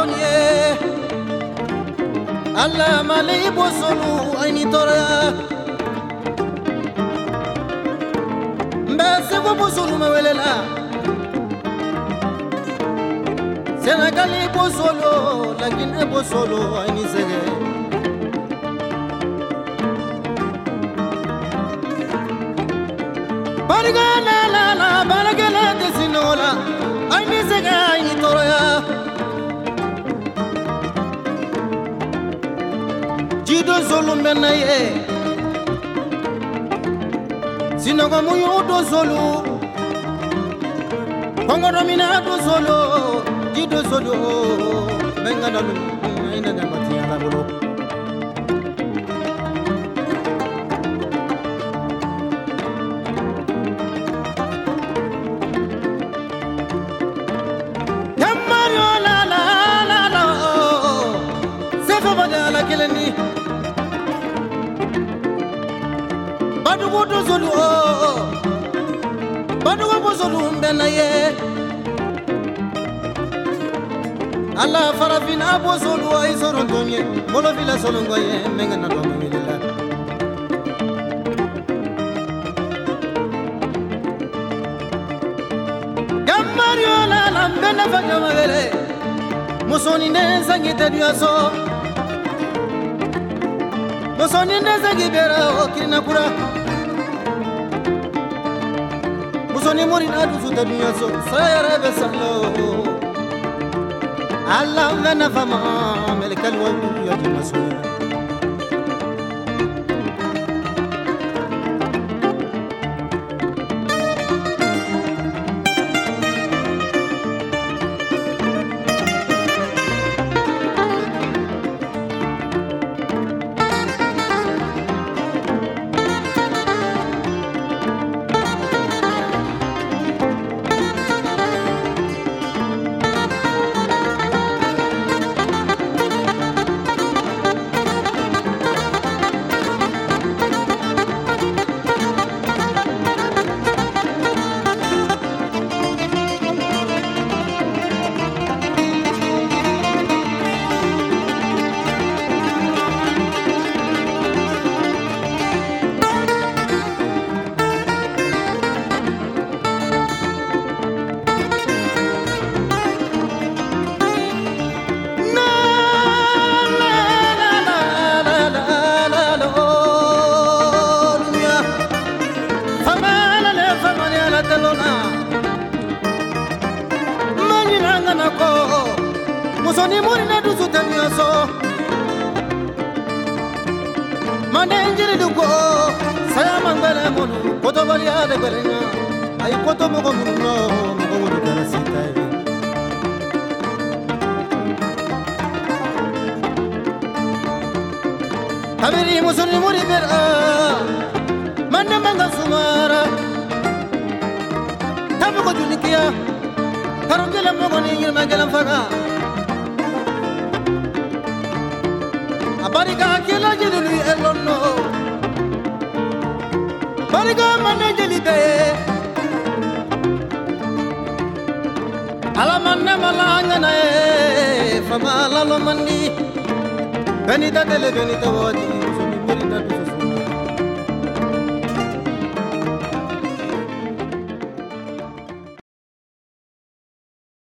jɔn ye ala male i bosolu ai ni tɔɔrɔya n bɛ segu bosolu ma welela senegali bosolo lagine bosolo ai ni sɛgɛ dozolu mbɛ na ye. Sinɔgɔ mun y'o dozolu kɔngɔdɔ min na dozolu i dozolu bɛ n ka dalu i nana matiya la bolo. wudu zulu o badu wabu zulu mbena ye ala farafin abo zulu o isoro ndomye molo vila zulu ngoye mengana ndomo milila gammario lala mbena fagamavele musoni ne sangite duyaso musoni ne sangibera o kirinakura soni murin adusu duniya so sayare be sallo Allah vena fama melkal wa yadi masul musoni muri na dusu tamiyoso mane njiri dugo saya mangbele munu koto bali ade belenya ay koto mogo munu no mogo munu kala sita Habiri musoni muri bera mane manga sumara. Tabu ko Karo gelen mo kɔni yirima gelen faga A barika kila jelulu ye lɔnnɔ Barika mande jeli bɛɛ ye Ala ma nɛma la Fama lalɔ man di Bɛɛ n'i ta tele bɛɛ n'i